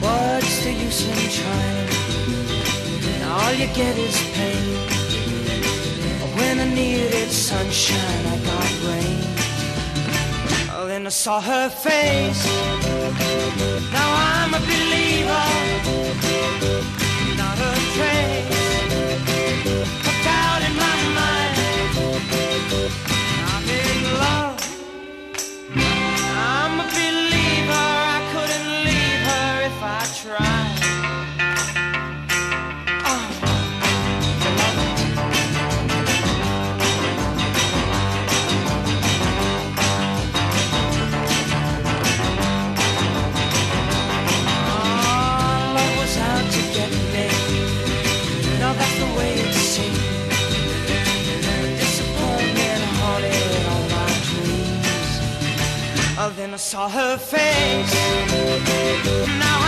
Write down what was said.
What's the use in trying? All you get is pain. When I needed sunshine, I got rain. Oh, then I saw her face. Now I'm a believer. Then I saw her face. Now